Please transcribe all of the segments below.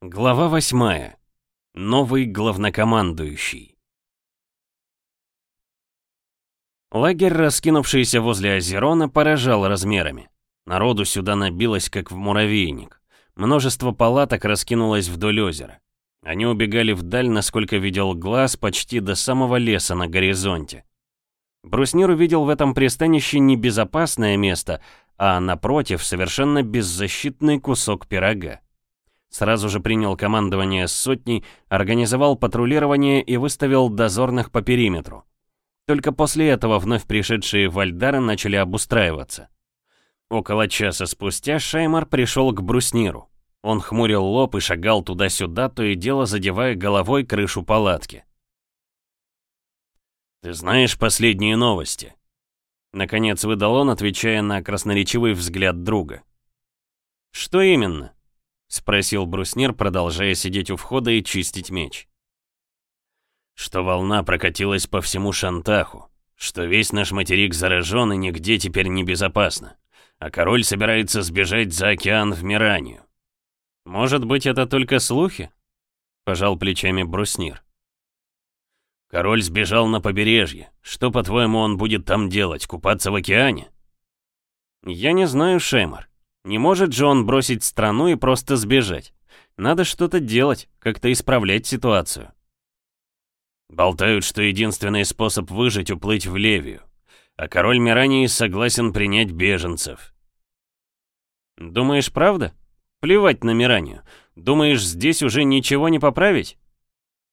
Глава 8. Новый главнокомандующий. Лагерь, раскинувшийся возле Азерона, поражал размерами. Народу сюда набилось, как в муравейник. Множество палаток раскинулось вдоль озера. Они убегали вдаль, насколько видел глаз, почти до самого леса на горизонте. Бруснир увидел в этом пристанище не безопасное место, а, напротив, совершенно беззащитный кусок пирога. Сразу же принял командование сотней, организовал патрулирование и выставил дозорных по периметру. Только после этого вновь пришедшие вальдары начали обустраиваться. Около часа спустя Шаймар пришел к брусниру. Он хмурил лоб и шагал туда-сюда, то и дело задевая головой крышу палатки. «Ты знаешь последние новости?» Наконец выдал он, отвечая на красноречивый взгляд друга. «Что именно?» — спросил бруснир, продолжая сидеть у входа и чистить меч. «Что волна прокатилась по всему Шантаху, что весь наш материк заражен и нигде теперь не безопасно, а король собирается сбежать за океан в Миранию». «Может быть, это только слухи?» — пожал плечами бруснир. «Король сбежал на побережье. Что, по-твоему, он будет там делать, купаться в океане?» «Я не знаю, Шеймар. Не может же он бросить страну и просто сбежать. Надо что-то делать, как-то исправлять ситуацию. Болтают, что единственный способ выжить — уплыть в Левию. А король Мирании согласен принять беженцев. Думаешь, правда? Плевать на Миранию. Думаешь, здесь уже ничего не поправить?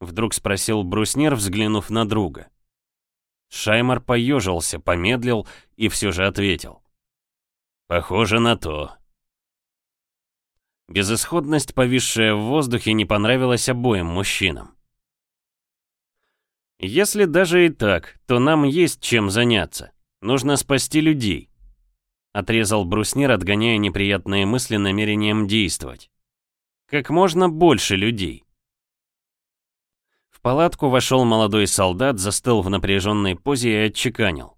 Вдруг спросил Бруснер, взглянув на друга. Шаймар поежился, помедлил и все же ответил. «Похоже на то. Безысходность, повисшая в воздухе, не понравилась обоим мужчинам. «Если даже и так, то нам есть чем заняться. Нужно спасти людей», — отрезал Бруснир, отгоняя неприятные мысли намерением действовать. «Как можно больше людей». В палатку вошел молодой солдат, застыл в напряженной позе и отчеканил.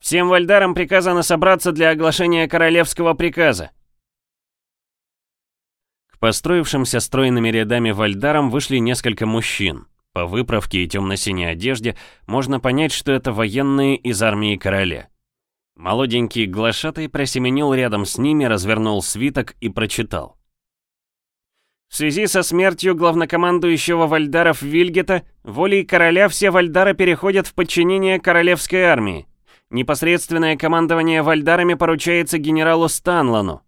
«Всем вальдарам приказано собраться для оглашения королевского приказа построившимся стройными рядами вальдаром вышли несколько мужчин. По выправке и темно-синей одежде можно понять, что это военные из армии короля. Молоденький глашатый просеменил рядом с ними, развернул свиток и прочитал. В связи со смертью главнокомандующего вальдаров Вильгета, волей короля все вальдары переходят в подчинение королевской армии. Непосредственное командование вальдарами поручается генералу Станлану,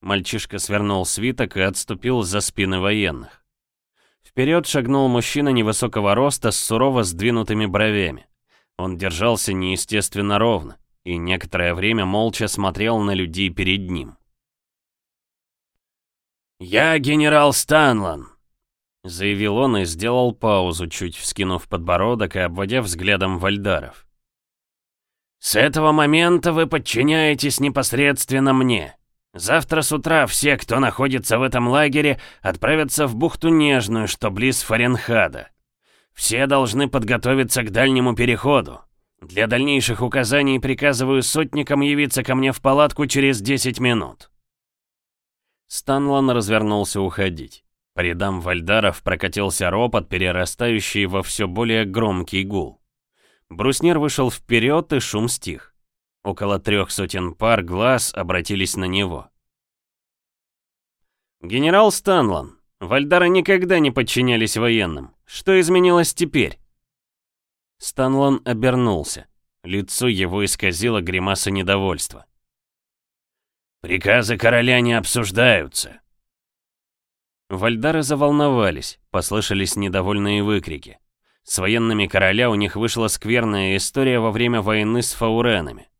Мальчишка свернул свиток и отступил за спины военных. Вперед шагнул мужчина невысокого роста с сурово сдвинутыми бровями. Он держался неестественно ровно и некоторое время молча смотрел на людей перед ним. «Я генерал Станлан», — заявил он и сделал паузу, чуть вскинув подбородок и обводя взглядом вальдаров. «С этого момента вы подчиняетесь непосредственно мне. Завтра с утра все, кто находится в этом лагере, отправятся в бухту Нежную, что близ Фаренхада. Все должны подготовиться к дальнему переходу. Для дальнейших указаний приказываю сотникам явиться ко мне в палатку через 10 минут. Станлан развернулся уходить. По рядам вальдаров прокатился ропот, перерастающий во все более громкий гул. Бруснер вышел вперед, и шум стих. Около трех сотен пар глаз обратились на него. «Генерал Станлан, Вальдары никогда не подчинялись военным. Что изменилось теперь?» Станлан обернулся. Лицо его исказило гримаса недовольства. «Приказы короля не обсуждаются». Вальдары заволновались, послышались недовольные выкрики. С военными короля у них вышла скверная история во время войны с фауренами.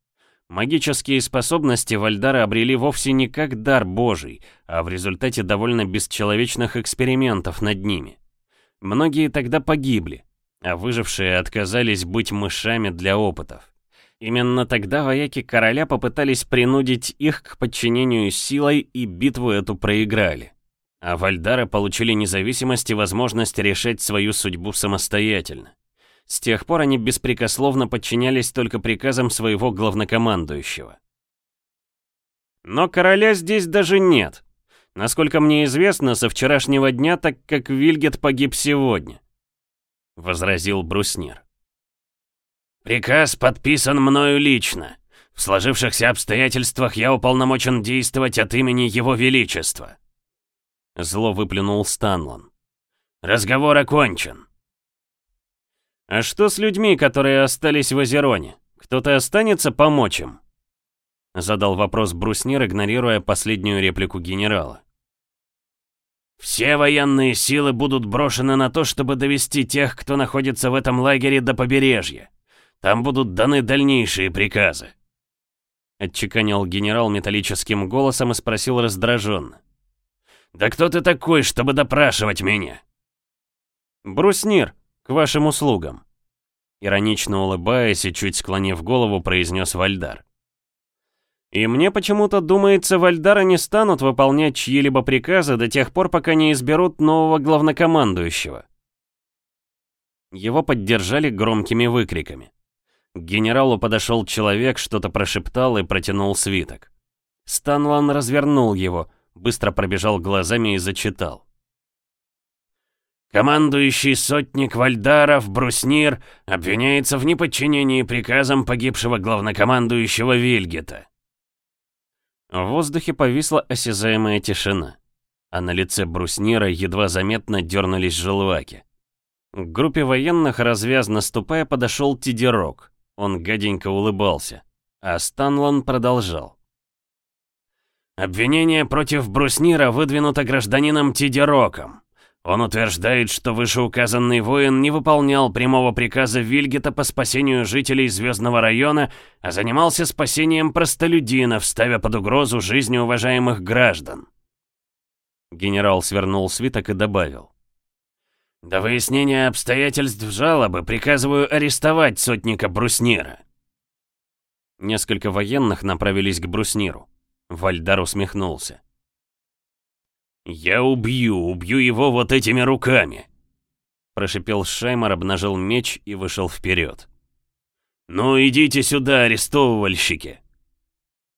Магические способности Вальдары обрели вовсе не как дар божий, а в результате довольно бесчеловечных экспериментов над ними. Многие тогда погибли, а выжившие отказались быть мышами для опытов. Именно тогда вояки короля попытались принудить их к подчинению силой и битву эту проиграли. А Вальдары получили независимость и возможность решать свою судьбу самостоятельно. С тех пор они беспрекословно подчинялись только приказам своего главнокомандующего. Но короля здесь даже нет. Насколько мне известно, со вчерашнего дня, так как Вильгет погиб сегодня. Возразил Бруснир. Приказ подписан мною лично. В сложившихся обстоятельствах я уполномочен действовать от имени Его Величества. Зло выплюнул Станлон. Разговор окончен. «А что с людьми, которые остались в Озероне? Кто-то останется помочь им?» Задал вопрос Бруснир, игнорируя последнюю реплику генерала. «Все военные силы будут брошены на то, чтобы довести тех, кто находится в этом лагере, до побережья. Там будут даны дальнейшие приказы», отчеканил генерал металлическим голосом и спросил раздраженно. «Да кто ты такой, чтобы допрашивать меня?» «Бруснир, «К вашим услугам», — иронично улыбаясь и чуть склонив голову, произнес Вальдар. «И мне почему-то думается, Вальдары не станут выполнять чьи-либо приказы до тех пор, пока не изберут нового главнокомандующего». Его поддержали громкими выкриками. К генералу подошел человек, что-то прошептал и протянул свиток. Станлан развернул его, быстро пробежал глазами и зачитал. Командующий сотник Вальдаров Бруснир обвиняется в неподчинении приказам погибшего главнокомандующего Вильгета. В воздухе повисла осязаемая тишина, а на лице Бруснира едва заметно дернулись желваки. К группе военных, развязно ступая, подошел Тидерок. Он гаденько улыбался, а Станлан продолжал. «Обвинение против Бруснира выдвинуто гражданином Тидероком. Он утверждает, что вышеуказанный воин не выполнял прямого приказа Вильгета по спасению жителей Звездного района, а занимался спасением простолюдинов, ставя под угрозу жизни уважаемых граждан. Генерал свернул свиток и добавил. «До выяснения обстоятельств жалобы приказываю арестовать сотника Бруснира». Несколько военных направились к Брусниру. Вальдар усмехнулся. «Я убью, убью его вот этими руками!» Прошипел Шаймар, обнажил меч и вышел вперед. «Ну идите сюда, арестовывальщики!»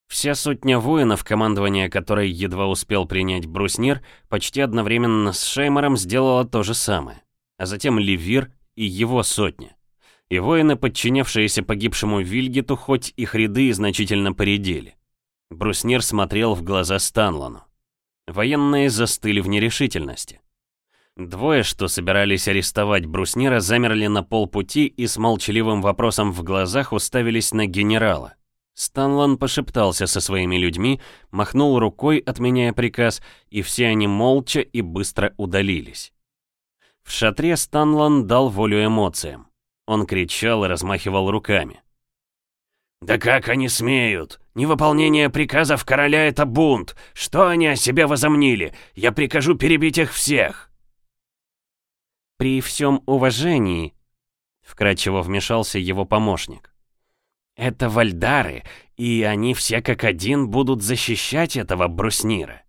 Вся сотня воинов, командование которой едва успел принять бруснир, почти одновременно с Шеймаром сделала то же самое. А затем Левир и его сотня. И воины, подчинявшиеся погибшему Вильгиту, хоть их ряды значительно поредели. Бруснир смотрел в глаза Станлану. Военные застыли в нерешительности. Двое, что собирались арестовать Бруснира, замерли на полпути и с молчаливым вопросом в глазах уставились на генерала. Станлан пошептался со своими людьми, махнул рукой, отменяя приказ, и все они молча и быстро удалились. В шатре Станлан дал волю эмоциям. Он кричал и размахивал руками. «Да как они смеют? Невыполнение приказов короля — это бунт. Что они о себе возомнили? Я прикажу перебить их всех!» «При всем уважении», — вкратчиво вмешался его помощник, — «это вальдары, и они все как один будут защищать этого бруснира».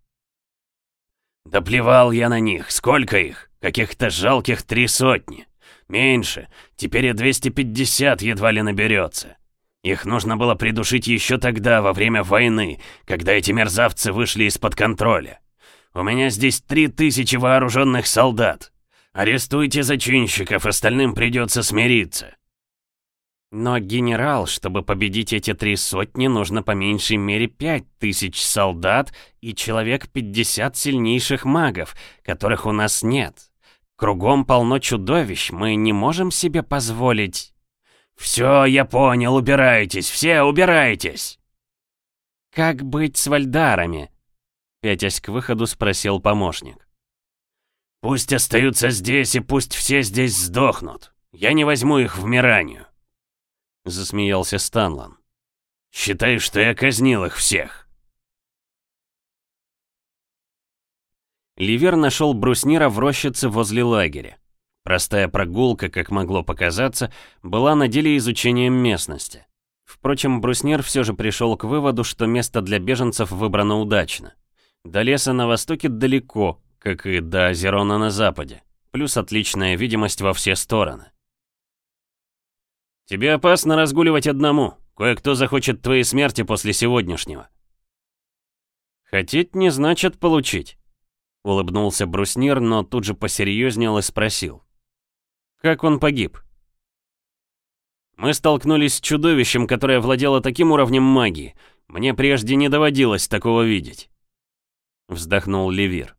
«Да плевал я на них. Сколько их? Каких-то жалких три сотни. Меньше. Теперь и 250 едва ли наберется. Их нужно было придушить еще тогда, во время войны, когда эти мерзавцы вышли из-под контроля. У меня здесь три тысячи вооруженных солдат. Арестуйте зачинщиков, остальным придется смириться. Но, генерал, чтобы победить эти три сотни, нужно по меньшей мере пять тысяч солдат и человек 50 сильнейших магов, которых у нас нет. Кругом полно чудовищ, мы не можем себе позволить... «Все, я понял, убирайтесь, все убирайтесь!» «Как быть с вальдарами?» Пятясь к выходу, спросил помощник. «Пусть остаются здесь и пусть все здесь сдохнут. Я не возьму их в Миранию!» Засмеялся Станлан. «Считай, что я казнил их всех!» Ливер нашел бруснира в рощице возле лагеря. Простая прогулка, как могло показаться, была на деле изучением местности. Впрочем, Бруснер все же пришел к выводу, что место для беженцев выбрано удачно. До леса на востоке далеко, как и до Озерона на западе, плюс отличная видимость во все стороны. «Тебе опасно разгуливать одному. Кое-кто захочет твоей смерти после сегодняшнего». «Хотеть не значит получить», — улыбнулся Бруснир, но тут же посерьезнел и спросил. Как он погиб? Мы столкнулись с чудовищем, которое владело таким уровнем магии. Мне прежде не доводилось такого видеть. Вздохнул Левир.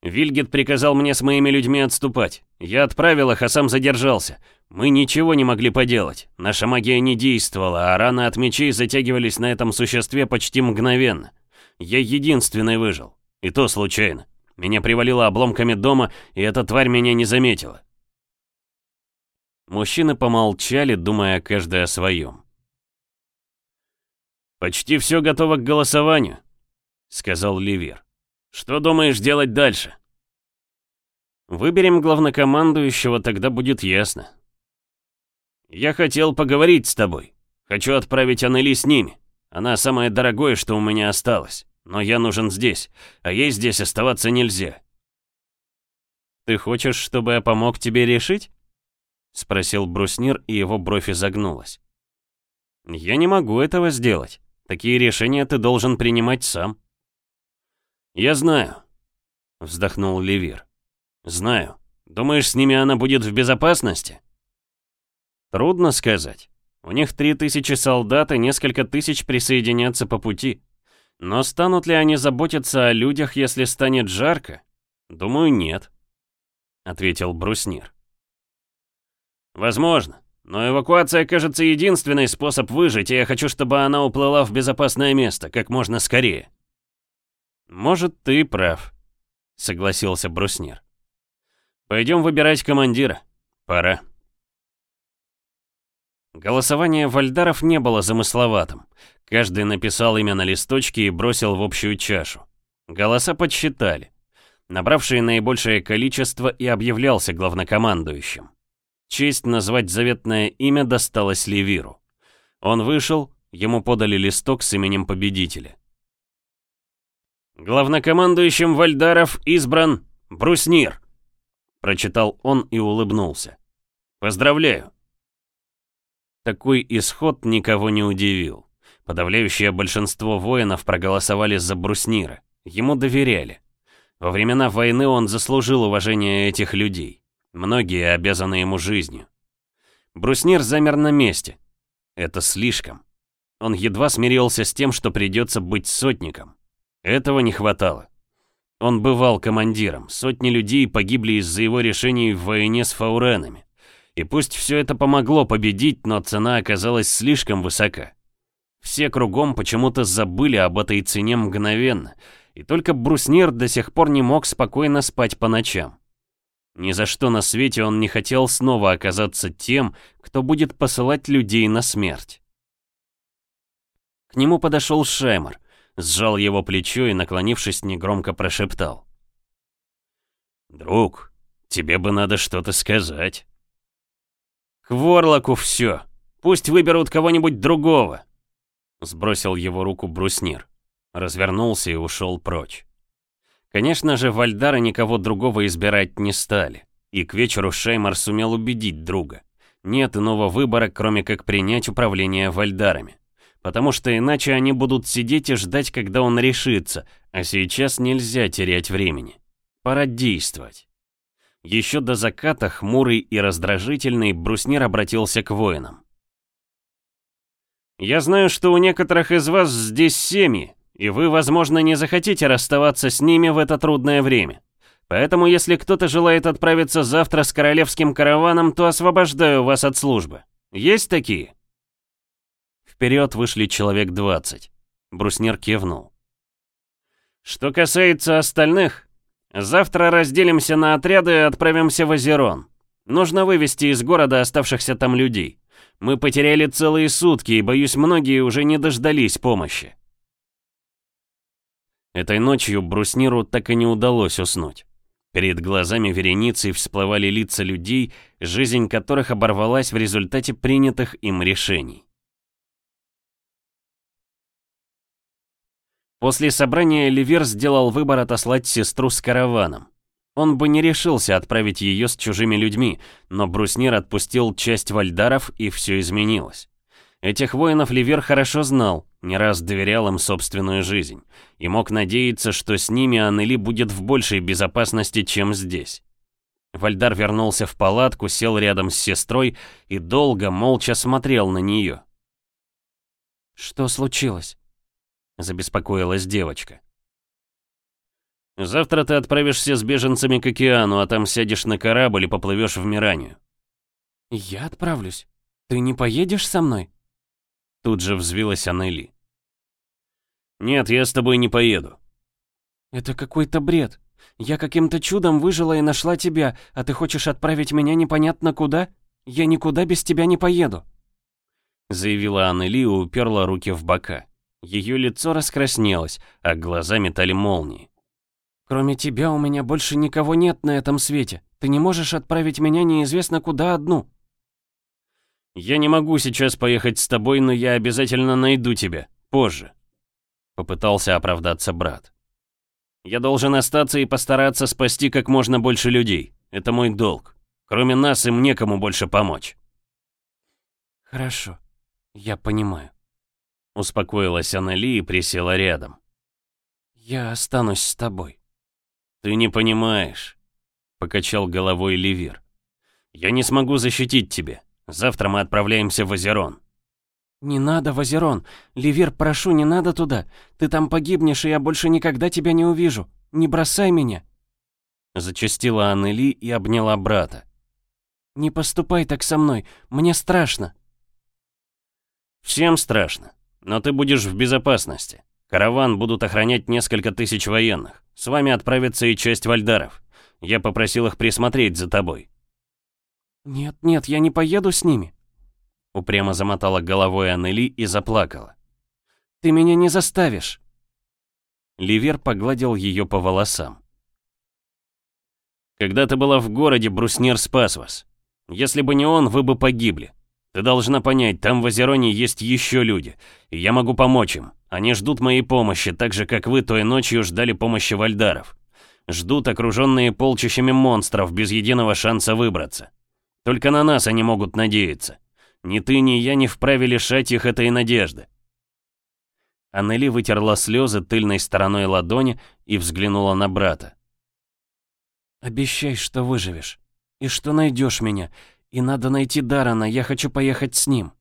Вильгет приказал мне с моими людьми отступать. Я отправил их, а сам задержался. Мы ничего не могли поделать. Наша магия не действовала, а раны от мечей затягивались на этом существе почти мгновенно. Я единственный выжил. И то случайно. Меня привалило обломками дома, и эта тварь меня не заметила. Мужчины помолчали, думая каждый о своем. «Почти все готово к голосованию», — сказал Ливер. «Что думаешь делать дальше?» «Выберем главнокомандующего, тогда будет ясно». «Я хотел поговорить с тобой. Хочу отправить Аннели с ними. Она самое дорогое, что у меня осталось. Но я нужен здесь, а ей здесь оставаться нельзя». «Ты хочешь, чтобы я помог тебе решить?» — спросил бруснир, и его бровь изогнулась. «Я не могу этого сделать. Такие решения ты должен принимать сам». «Я знаю», — вздохнул Левир. «Знаю. Думаешь, с ними она будет в безопасности?» «Трудно сказать. У них три тысячи солдат и несколько тысяч присоединятся по пути. Но станут ли они заботиться о людях, если станет жарко? Думаю, нет», — ответил бруснир. «Возможно. Но эвакуация, кажется, единственный способ выжить, и я хочу, чтобы она уплыла в безопасное место, как можно скорее». «Может, ты прав», — согласился Бруснир. «Пойдем выбирать командира. Пора». Голосование вальдаров не было замысловатым. Каждый написал имя на листочке и бросил в общую чашу. Голоса подсчитали. Набравший наибольшее количество и объявлялся главнокомандующим честь назвать заветное имя досталось Левиру. Он вышел, ему подали листок с именем победителя. «Главнокомандующим Вальдаров избран Бруснир», прочитал он и улыбнулся. «Поздравляю». Такой исход никого не удивил. Подавляющее большинство воинов проголосовали за Бруснира. Ему доверяли. Во времена войны он заслужил уважение этих людей. Многие обязаны ему жизнью. Бруснир замер на месте. Это слишком. Он едва смирился с тем, что придется быть сотником. Этого не хватало. Он бывал командиром, сотни людей погибли из-за его решений в войне с фауренами. И пусть все это помогло победить, но цена оказалась слишком высока. Все кругом почему-то забыли об этой цене мгновенно, и только Бруснир до сих пор не мог спокойно спать по ночам. Ни за что на свете он не хотел снова оказаться тем, кто будет посылать людей на смерть. К нему подошел Шемер, сжал его плечо и, наклонившись, негромко прошептал. «Друг, тебе бы надо что-то сказать». «К Ворлоку все! Пусть выберут кого-нибудь другого!» Сбросил его руку бруснир, развернулся и ушел прочь. Конечно же, Вальдары никого другого избирать не стали. И к вечеру Шеймар сумел убедить друга. Нет иного выбора, кроме как принять управление Вальдарами. Потому что иначе они будут сидеть и ждать, когда он решится, а сейчас нельзя терять времени. Пора действовать. Еще до заката, хмурый и раздражительный, Бруснир обратился к воинам. «Я знаю, что у некоторых из вас здесь семьи, и вы, возможно, не захотите расставаться с ними в это трудное время. Поэтому, если кто-то желает отправиться завтра с королевским караваном, то освобождаю вас от службы. Есть такие?» Вперед вышли человек 20. Бруснер кивнул. «Что касается остальных, завтра разделимся на отряды и отправимся в Озерон. Нужно вывести из города оставшихся там людей. Мы потеряли целые сутки, и, боюсь, многие уже не дождались помощи». Этой ночью брусниру так и не удалось уснуть. Перед глазами вереницей всплывали лица людей, жизнь которых оборвалась в результате принятых им решений. После собрания Ливер сделал выбор отослать сестру с караваном. Он бы не решился отправить ее с чужими людьми, но Бруснир отпустил часть вальдаров, и все изменилось. Этих воинов Ливер хорошо знал, не раз доверял им собственную жизнь, и мог надеяться, что с ними Аннели будет в большей безопасности, чем здесь. Вальдар вернулся в палатку, сел рядом с сестрой и долго, молча смотрел на нее. «Что случилось?» — забеспокоилась девочка. «Завтра ты отправишься с беженцами к океану, а там сядешь на корабль и поплывешь в Миранию». «Я отправлюсь? Ты не поедешь со мной?» Тут же взвилась Аннели. «Нет, я с тобой не поеду». «Это какой-то бред. Я каким-то чудом выжила и нашла тебя, а ты хочешь отправить меня непонятно куда? Я никуда без тебя не поеду», — заявила Аннели и уперла руки в бока. Ее лицо раскраснелось, а глаза метали молнии. «Кроме тебя у меня больше никого нет на этом свете. Ты не можешь отправить меня неизвестно куда одну». «Я не могу сейчас поехать с тобой, но я обязательно найду тебя. Позже», — попытался оправдаться брат. «Я должен остаться и постараться спасти как можно больше людей. Это мой долг. Кроме нас им некому больше помочь». «Хорошо, я понимаю», — успокоилась Аннели и присела рядом. «Я останусь с тобой». «Ты не понимаешь», — покачал головой Левир. «Я не смогу защитить тебя. Завтра мы отправляемся в Озерон». «Не надо, в Вазерон! Ливер, прошу, не надо туда! Ты там погибнешь, и я больше никогда тебя не увижу! Не бросай меня!» Зачастила Аннели и обняла брата. «Не поступай так со мной, мне страшно!» «Всем страшно, но ты будешь в безопасности. Караван будут охранять несколько тысяч военных. С вами отправится и часть вальдаров. Я попросил их присмотреть за тобой. «Нет, нет, я не поеду с ними», — упрямо замотала головой Аннели и заплакала. «Ты меня не заставишь!» Ливер погладил ее по волосам. «Когда ты была в городе, Бруснер спас вас. Если бы не он, вы бы погибли. Ты должна понять, там в Азероне есть еще люди, и я могу помочь им. Они ждут моей помощи, так же, как вы той ночью ждали помощи вальдаров. Ждут окруженные полчищами монстров без единого шанса выбраться. Только на нас они могут надеяться. Ни ты, ни я не вправе лишать их этой надежды. Аннели вытерла слезы тыльной стороной ладони и взглянула на брата. «Обещай, что выживешь, и что найдешь меня, и надо найти Дарана, я хочу поехать с ним».